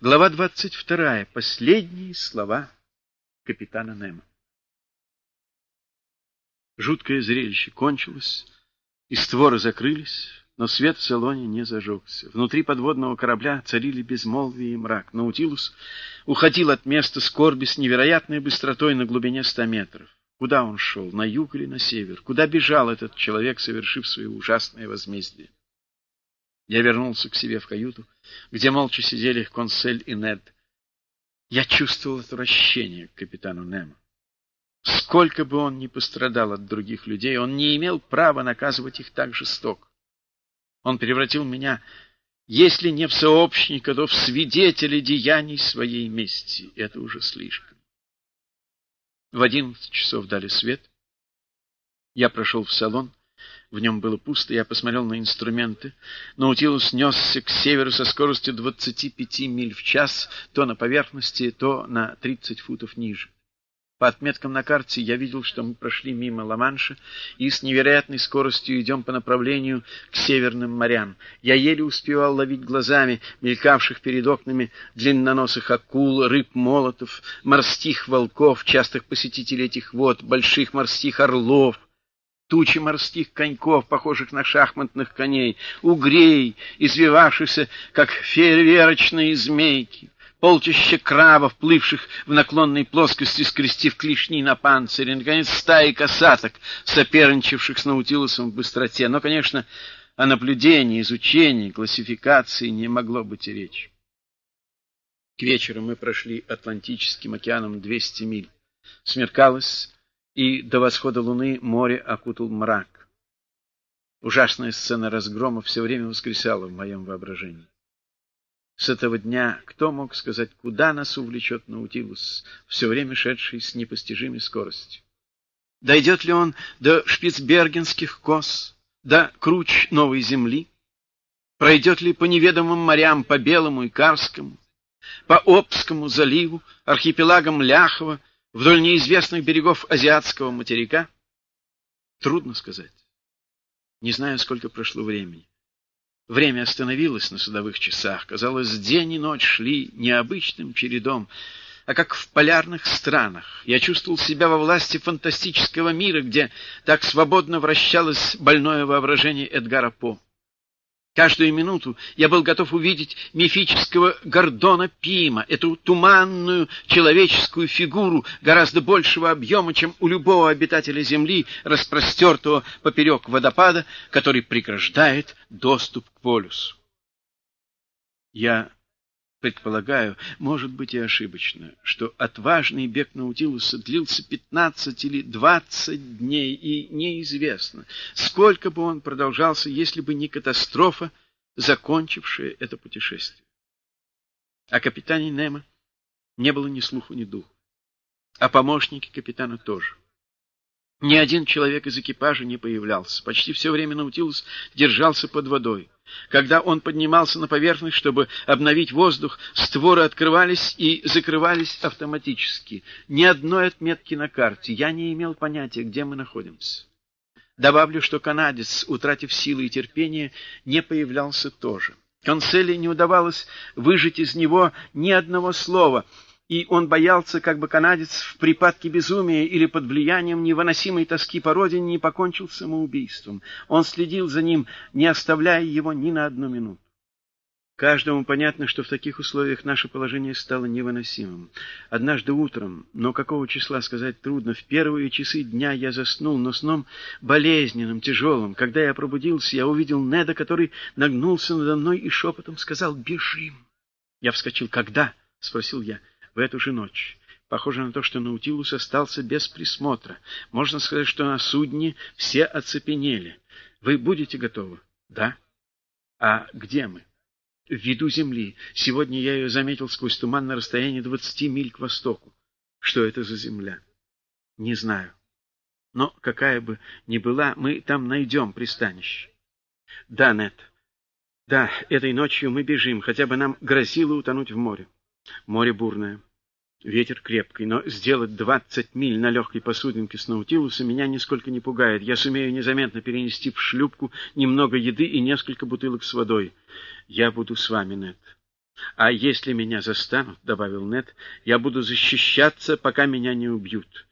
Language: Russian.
Глава 22. Последние слова капитана Немо. Жуткое зрелище кончилось, и створы закрылись, но свет в салоне не зажегся. Внутри подводного корабля царили безмолвие и мрак. Наутилус уходил от места скорби с невероятной быстротой на глубине ста метров. Куда он шел, на юг или на север? Куда бежал этот человек, совершив свое ужасное возмездие? Я вернулся к себе в каюту, где молча сидели Консель и Нед. Я чувствовал отвращение к капитану Немо. Сколько бы он ни пострадал от других людей, он не имел права наказывать их так жестоко. Он превратил меня, если не в сообщника, то в свидетеля деяний своей мести. Это уже слишком. В одиннадцать часов дали свет. Я прошел в салон. В нем было пусто, я посмотрел на инструменты. Наутилус несся к северу со скоростью 25 миль в час, то на поверхности, то на 30 футов ниже. По отметкам на карте я видел, что мы прошли мимо Ла-Манша и с невероятной скоростью идем по направлению к северным морям. Я еле успевал ловить глазами мелькавших перед окнами длинноносых акул, рыб-молотов, морских волков, частых посетителей этих вод, больших морских орлов, тучи морских коньков, похожих на шахматных коней, угрей, извивавшихся, как фейерверочные змейки, полчища крабов, плывших в наклонной плоскости, скрестив клешни на панцире, наконец, стаи касаток, соперничавших с Наутилусом в быстроте. Но, конечно, о наблюдении, изучении, классификации не могло быть и речи. К вечеру мы прошли Атлантическим океаном 200 миль. Смеркалось, и до восхода луны море окутал мрак. Ужасная сцена разгрома все время воскресала в моем воображении. С этого дня кто мог сказать, куда нас увлечет Наутилус, все время шедший с непостижимой скоростью? Дойдет ли он до шпицбергенских кос, до круч новой земли? Пройдет ли по неведомым морям, по Белому и Карскому, по Обскому заливу, архипелагам Ляхова, вдоль неизвестных берегов азиатского материка? Трудно сказать. Не знаю, сколько прошло времени. Время остановилось на судовых часах. Казалось, день и ночь шли необычным чередом, а как в полярных странах. Я чувствовал себя во власти фантастического мира, где так свободно вращалось больное воображение Эдгара По. Каждую минуту я был готов увидеть мифического Гордона Пима, эту туманную человеческую фигуру гораздо большего объема, чем у любого обитателя Земли, распростертого поперек водопада, который преграждает доступ к полюсу. Я предполагаю, может быть и ошибочно, что отважный бег Наутилуса длился пятнадцать или двадцать дней, и неизвестно, сколько бы он продолжался, если бы не катастрофа, закончившая это путешествие. О капитане Немо не было ни слуху, ни духу. О помощнике капитана тоже. Ни один человек из экипажа не появлялся. Почти все время Наутилус держался под водой. Когда он поднимался на поверхность, чтобы обновить воздух, створы открывались и закрывались автоматически. Ни одной отметки на карте. Я не имел понятия, где мы находимся. Добавлю, что канадец, утратив силы и терпение, не появлялся тоже. Консели не удавалось выжить из него ни одного слова — и он боялся, как бы канадец в припадке безумия или под влиянием невыносимой тоски по родине не покончил самоубийством. Он следил за ним, не оставляя его ни на одну минуту. Каждому понятно, что в таких условиях наше положение стало невыносимым. Однажды утром, но какого числа сказать трудно, в первые часы дня я заснул, но сном болезненным, тяжелым. Когда я пробудился, я увидел Неда, который нагнулся надо мной и шепотом сказал «Бежим!». Я вскочил. «Когда?» — спросил я в эту же ночь. Похоже на то, что Наутилус остался без присмотра. Можно сказать, что на судне все оцепенели. Вы будете готовы? Да. А где мы? В виду земли. Сегодня я ее заметил сквозь туман на расстоянии двадцати миль к востоку. Что это за земля? Не знаю. Но какая бы ни была, мы там найдем пристанище. Да, Нет. Да, этой ночью мы бежим, хотя бы нам грозило утонуть в море. Море бурное, ветер крепкий, но сделать двадцать миль на легкой посудинке с Наутилуса меня нисколько не пугает. Я сумею незаметно перенести в шлюпку немного еды и несколько бутылок с водой. Я буду с вами, Нет. «А если меня застанут, — добавил Нед, — я буду защищаться, пока меня не убьют.